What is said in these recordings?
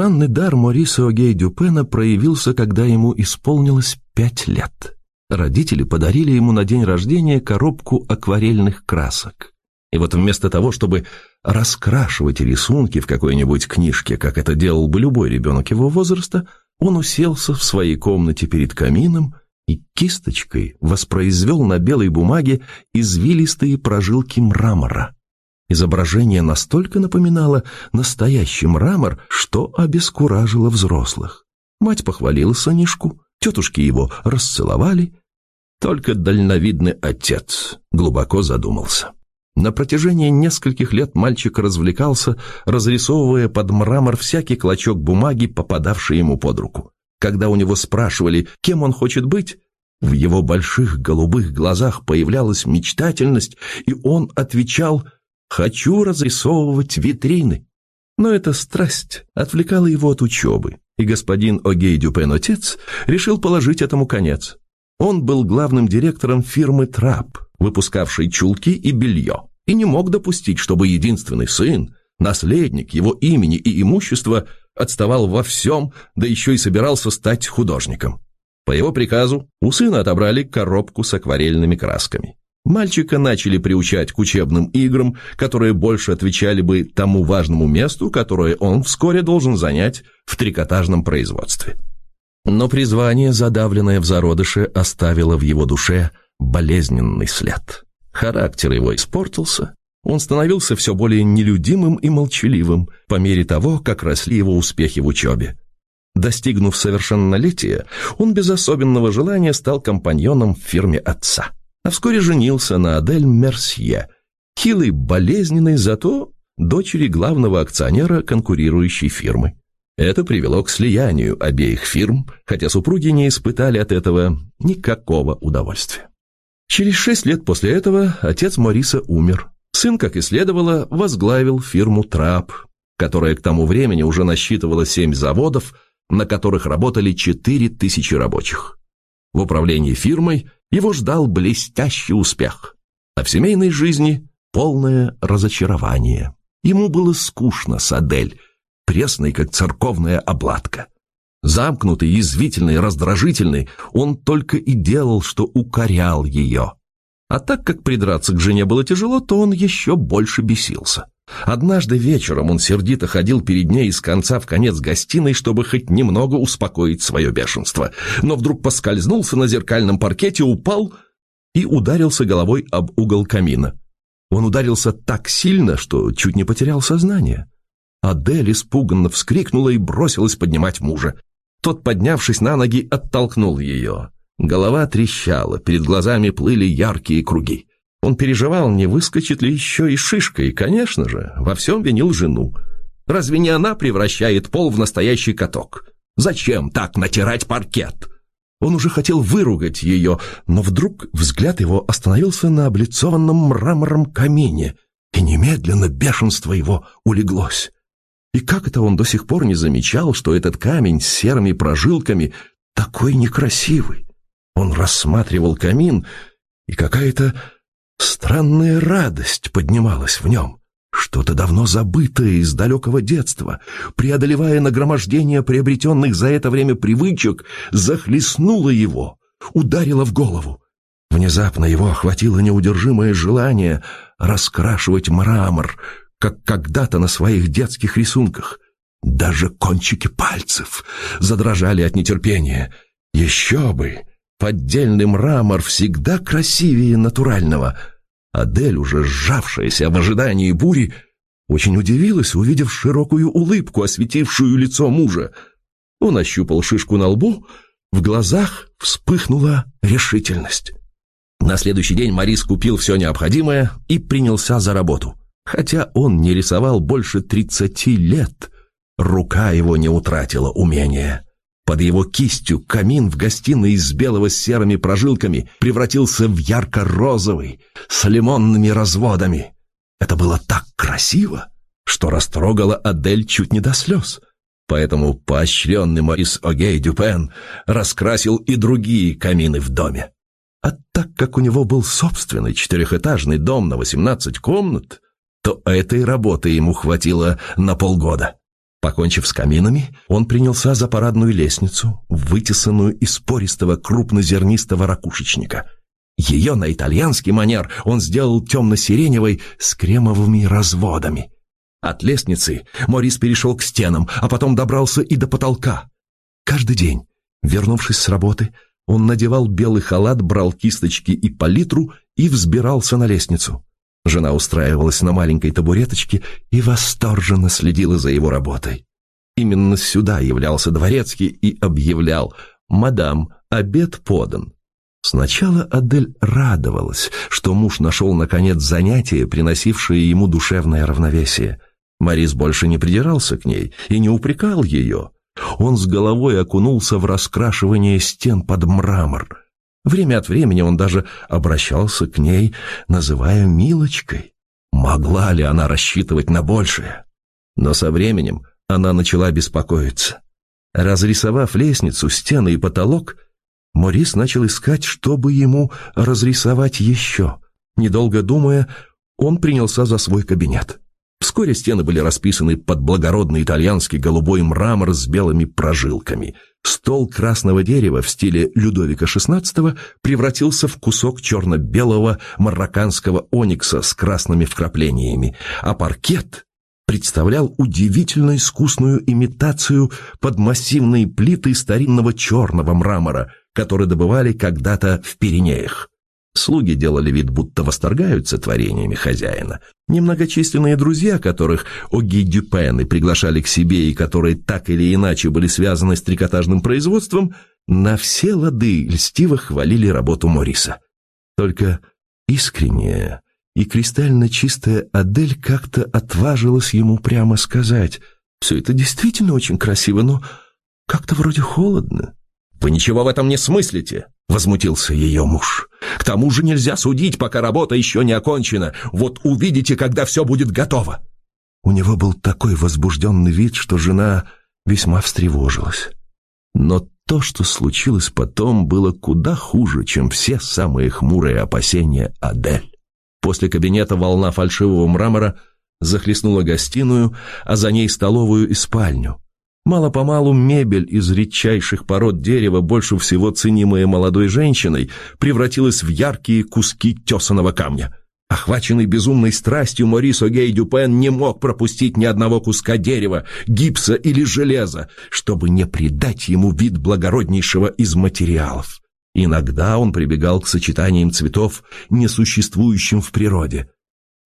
Странный дар Мориса Огей Дюпена проявился, когда ему исполнилось пять лет. Родители подарили ему на день рождения коробку акварельных красок. И вот вместо того, чтобы раскрашивать рисунки в какой-нибудь книжке, как это делал бы любой ребенок его возраста, он уселся в своей комнате перед камином и кисточкой воспроизвел на белой бумаге извилистые прожилки мрамора. Изображение настолько напоминало настоящий мрамор, что обескуражило взрослых. Мать похвалила сынишку, тетушки его расцеловали. Только дальновидный отец глубоко задумался. На протяжении нескольких лет мальчик развлекался, разрисовывая под мрамор всякий клочок бумаги, попадавший ему под руку. Когда у него спрашивали, кем он хочет быть, в его больших голубых глазах появлялась мечтательность, и он отвечал «Хочу разрисовывать витрины». Но эта страсть отвлекала его от учебы, и господин Огей Дюпен отец решил положить этому конец. Он был главным директором фирмы «Трап», выпускавшей чулки и белье, и не мог допустить, чтобы единственный сын, наследник его имени и имущества, отставал во всем, да еще и собирался стать художником. По его приказу у сына отобрали коробку с акварельными красками. Мальчика начали приучать к учебным играм, которые больше отвечали бы тому важному месту, которое он вскоре должен занять в трикотажном производстве. Но призвание, задавленное в зародыше, оставило в его душе болезненный след. Характер его испортился, он становился все более нелюдимым и молчаливым по мере того, как росли его успехи в учебе. Достигнув совершеннолетия, он без особенного желания стал компаньоном в фирме отца. Вскоре женился на Адель Мерсье, хилой, болезненной, зато дочери главного акционера конкурирующей фирмы. Это привело к слиянию обеих фирм, хотя супруги не испытали от этого никакого удовольствия. Через шесть лет после этого отец Мориса умер. Сын, как и следовало, возглавил фирму «Трап», которая к тому времени уже насчитывала семь заводов, на которых работали четыре тысячи рабочих. В управлении фирмой его ждал блестящий успех, а в семейной жизни полное разочарование. Ему было скучно с Адель, пресной, как церковная обладка. Замкнутый, язвительный, раздражительный, он только и делал, что укорял ее. А так как придраться к жене было тяжело, то он еще больше бесился. Однажды вечером он сердито ходил перед ней из конца в конец гостиной, чтобы хоть немного успокоить свое бешенство. Но вдруг поскользнулся на зеркальном паркете, упал и ударился головой об угол камина. Он ударился так сильно, что чуть не потерял сознание. Адель испуганно вскрикнула и бросилась поднимать мужа. Тот, поднявшись на ноги, оттолкнул ее. Голова трещала, перед глазами плыли яркие круги. Он переживал, не выскочит ли еще и шишка, и, конечно же, во всем винил жену. Разве не она превращает пол в настоящий каток? Зачем так натирать паркет? Он уже хотел выругать ее, но вдруг взгляд его остановился на облицованном мрамором камине, и немедленно бешенство его улеглось. И как это он до сих пор не замечал, что этот камень с серыми прожилками такой некрасивый? Он рассматривал камин, и какая-то Странная радость поднималась в нем. Что-то давно забытое из далекого детства, преодолевая нагромождение приобретенных за это время привычек, захлестнуло его, ударило в голову. Внезапно его охватило неудержимое желание раскрашивать мрамор, как когда-то на своих детских рисунках. Даже кончики пальцев задрожали от нетерпения. Еще бы! Поддельный мрамор всегда красивее натурального. Адель, уже сжавшаяся в ожидании бури, очень удивилась, увидев широкую улыбку, осветившую лицо мужа. Он ощупал шишку на лбу, в глазах вспыхнула решительность. На следующий день Марис купил все необходимое и принялся за работу. Хотя он не рисовал больше тридцати лет, рука его не утратила умения. Под его кистью камин в гостиной из белого с серыми прожилками превратился в ярко-розовый, с лимонными разводами. Это было так красиво, что растрогало Адель чуть не до слез. Поэтому поощренный Морис Огей Дюпен раскрасил и другие камины в доме. А так как у него был собственный четырехэтажный дом на 18 комнат, то этой работы ему хватило на полгода. Покончив с каминами, он принялся за парадную лестницу, вытесанную из пористого крупнозернистого ракушечника. Ее на итальянский манер он сделал темно-сиреневой с кремовыми разводами. От лестницы Морис перешел к стенам, а потом добрался и до потолка. Каждый день, вернувшись с работы, он надевал белый халат, брал кисточки и палитру и взбирался на лестницу. Жена устраивалась на маленькой табуреточке и восторженно следила за его работой. Именно сюда являлся дворецкий и объявлял «Мадам, обед подан». Сначала Адель радовалась, что муж нашел, наконец, занятие, приносившее ему душевное равновесие. Морис больше не придирался к ней и не упрекал ее. Он с головой окунулся в раскрашивание стен под мрамор. Время от времени он даже обращался к ней, называя «милочкой». Могла ли она рассчитывать на большее? Но со временем она начала беспокоиться. Разрисовав лестницу, стены и потолок, Морис начал искать, чтобы ему разрисовать еще. Недолго думая, он принялся за свой кабинет. Вскоре стены были расписаны под благородный итальянский голубой мрамор с белыми прожилками. Стол красного дерева в стиле Людовика XVI превратился в кусок черно-белого марокканского оникса с красными вкраплениями, а паркет представлял удивительно искусную имитацию под массивные плиты старинного черного мрамора, которые добывали когда-то в Пиренеях. Слуги делали вид, будто восторгаются творениями хозяина. Немногочисленные друзья, которых Оги Дюпены приглашали к себе и которые так или иначе были связаны с трикотажным производством, на все лады льстиво хвалили работу Мориса. Только искренняя, и кристально чистая Адель как-то отважилась ему прямо сказать, «Все это действительно очень красиво, но как-то вроде холодно». «Вы ничего в этом не смыслите», — возмутился ее муж. «К тому же нельзя судить, пока работа еще не окончена. Вот увидите, когда все будет готово». У него был такой возбужденный вид, что жена весьма встревожилась. Но то, что случилось потом, было куда хуже, чем все самые хмурые опасения Адель. После кабинета волна фальшивого мрамора захлестнула гостиную, а за ней столовую и спальню. Мало-помалу мебель из редчайших пород дерева, больше всего ценимая молодой женщиной, превратилась в яркие куски тесаного камня. Охваченный безумной страстью, Морис Огей Дюпен не мог пропустить ни одного куска дерева, гипса или железа, чтобы не придать ему вид благороднейшего из материалов. Иногда он прибегал к сочетаниям цветов, несуществующим в природе.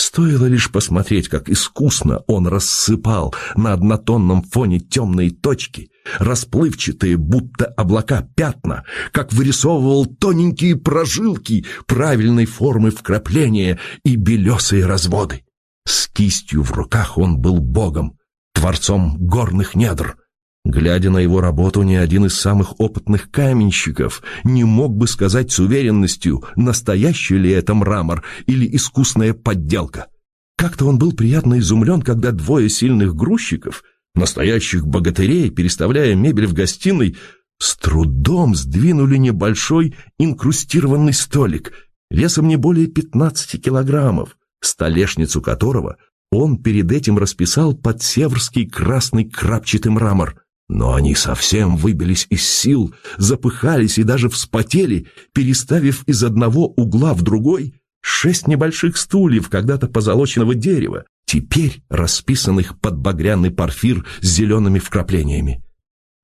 Стоило лишь посмотреть, как искусно он рассыпал на однотонном фоне темные точки, расплывчатые, будто облака пятна, как вырисовывал тоненькие прожилки правильной формы вкрапления и белесые разводы. С кистью в руках он был богом, творцом горных недр, Глядя на его работу, ни один из самых опытных каменщиков не мог бы сказать с уверенностью, настоящий ли это мрамор или искусная подделка. Как-то он был приятно изумлен, когда двое сильных грузчиков, настоящих богатырей, переставляя мебель в гостиной, с трудом сдвинули небольшой инкрустированный столик, весом не более 15 килограммов, столешницу которого он перед этим расписал под северский красный крапчатый мрамор. Но они совсем выбились из сил, запыхались и даже вспотели, переставив из одного угла в другой шесть небольших стульев когда-то позолоченного дерева, теперь расписанных под багряный парфир с зелеными вкраплениями.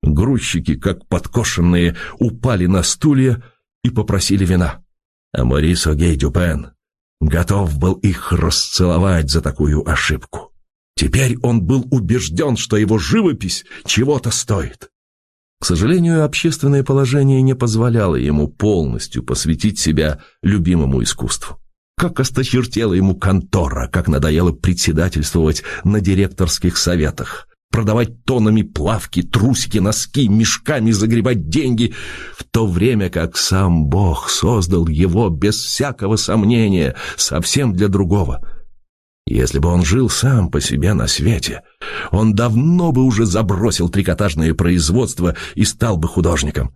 Грузчики, как подкошенные, упали на стулья и попросили вина. А Морис Огей Дюпен готов был их расцеловать за такую ошибку. Теперь он был убежден, что его живопись чего-то стоит. К сожалению, общественное положение не позволяло ему полностью посвятить себя любимому искусству. Как осточертела ему контора, как надоело председательствовать на директорских советах, продавать тонами плавки, трусики, носки, мешками загребать деньги, в то время как сам Бог создал его без всякого сомнения совсем для другого – если бы он жил сам по себе на свете, он давно бы уже забросил трикотажное производство и стал бы художником.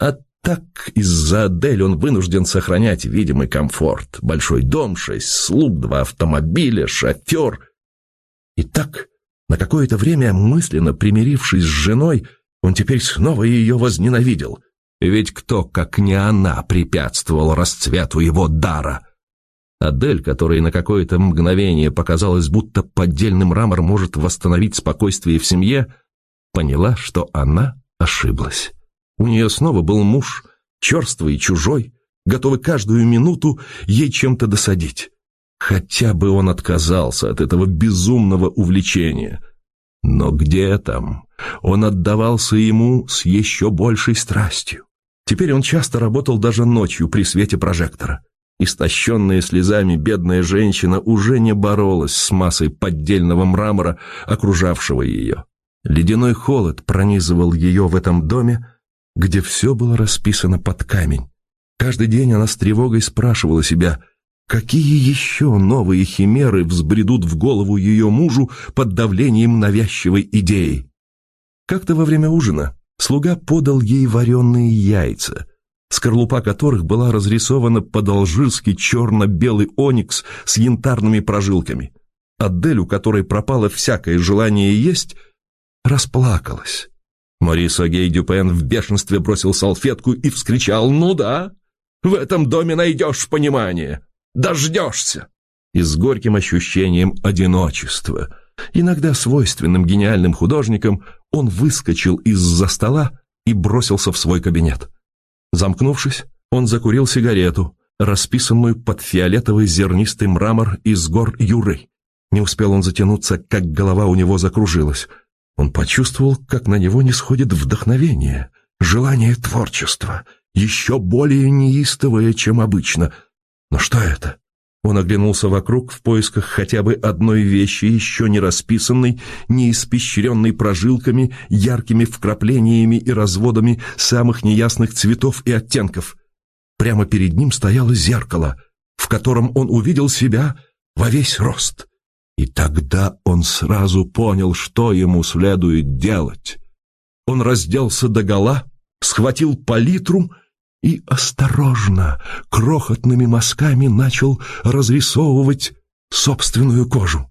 А так из-за Адель он вынужден сохранять видимый комфорт. Большой дом, шесть слуг, два автомобиля, шофер. И так На какое-то время, мысленно примирившись с женой, он теперь снова ее возненавидел. Ведь кто, как не она, препятствовал расцвету его дара? Адель, которой на какое-то мгновение показалось, будто поддельный мрамор может восстановить спокойствие в семье, поняла, что она ошиблась. У нее снова был муж, черствый и чужой, готовый каждую минуту ей чем-то досадить. Хотя бы он отказался от этого безумного увлечения. Но где там? Он отдавался ему с еще большей страстью. Теперь он часто работал даже ночью при свете прожектора. Истощенная слезами бедная женщина уже не боролась с массой поддельного мрамора, окружавшего ее. Ледяной холод пронизывал ее в этом доме, где все было расписано под камень. Каждый день она с тревогой спрашивала себя – Какие еще новые химеры взбредут в голову ее мужу под давлением навязчивой идеи? Как-то во время ужина слуга подал ей вареные яйца, скорлупа которых была разрисована под алжирский черно-белый оникс с янтарными прожилками. Адель, у которой пропало всякое желание есть, расплакалась. Морис Огей Дюпен в бешенстве бросил салфетку и вскричал «Ну да, в этом доме найдешь понимание!» Дождешься!» И с горьким ощущением одиночества, иногда свойственным гениальным художникам, он выскочил из-за стола и бросился в свой кабинет. Замкнувшись, он закурил сигарету, расписанную под фиолетовый зернистый мрамор из гор Юры. Не успел он затянуться, как голова у него закружилась. Он почувствовал, как на него не сходит вдохновение, желание творчества, еще более неистовое, чем обычно — но что это? Он оглянулся вокруг в поисках хотя бы одной вещи, еще не расписанной, не испещренной прожилками, яркими вкраплениями и разводами самых неясных цветов и оттенков. Прямо перед ним стояло зеркало, в котором он увидел себя во весь рост. И тогда он сразу понял, что ему следует делать. Он разделся догола, схватил палитру и осторожно, крохотными мазками начал разрисовывать собственную кожу.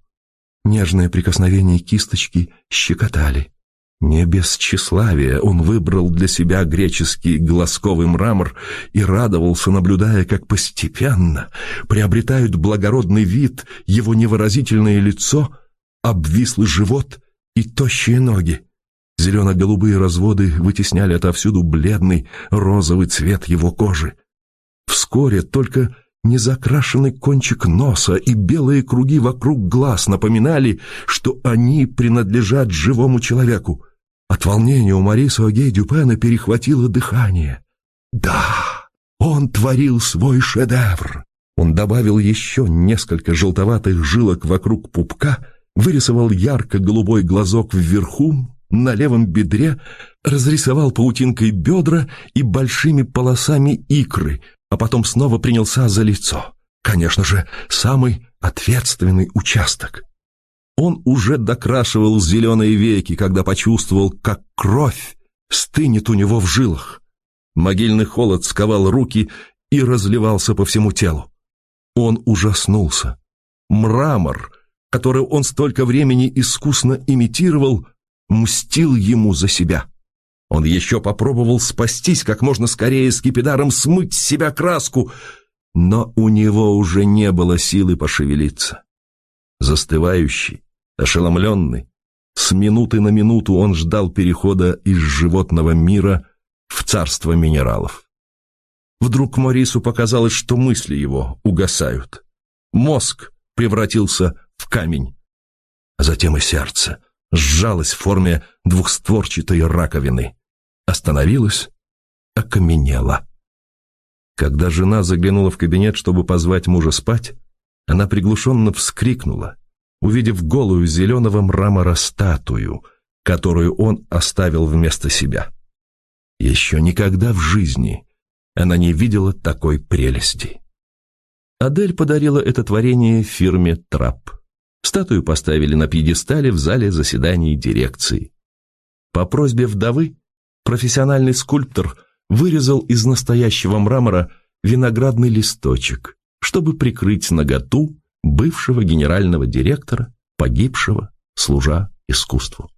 Нежное прикосновение кисточки щекотали. Не без тщеславия он выбрал для себя греческий глазковый мрамор и радовался, наблюдая, как постепенно приобретают благородный вид его невыразительное лицо, обвислый живот и тощие ноги. Зелено-голубые разводы вытесняли отовсюду бледный розовый цвет его кожи. Вскоре только незакрашенный кончик носа и белые круги вокруг глаз напоминали, что они принадлежат живому человеку. От волнения у Мариса Огей Дюпена перехватило дыхание. Да, он творил свой шедевр. Он добавил еще несколько желтоватых жилок вокруг пупка, вырисовал ярко-голубой глазок вверху, на левом бедре разрисовал паутинкой бедра и большими полосами икры, а потом снова принялся за лицо. Конечно же, самый ответственный участок. Он уже докрашивал зеленые веки, когда почувствовал, как кровь стынет у него в жилах. Могильный холод сковал руки и разливался по всему телу. Он ужаснулся. Мрамор, который он столько времени искусно имитировал, мстил ему за себя. Он еще попробовал спастись как можно скорее с кипидаром, смыть с себя краску, но у него уже не было силы пошевелиться. Застывающий, ошеломленный, с минуты на минуту он ждал перехода из животного мира в царство минералов. Вдруг Морису показалось, что мысли его угасают. Мозг превратился в камень, а затем и сердце — сжалась в форме двухстворчатой раковины, остановилась, окаменела. Когда жена заглянула в кабинет, чтобы позвать мужа спать, она приглушенно вскрикнула, увидев голую зеленого мрамора статую, которую он оставил вместо себя. Еще никогда в жизни она не видела такой прелести. Адель подарила это творение фирме «Трап». Статую поставили на пьедестале в зале заседаний дирекции. По просьбе вдовы профессиональный скульптор вырезал из настоящего мрамора виноградный листочек, чтобы прикрыть наготу бывшего генерального директора, погибшего, служа искусству.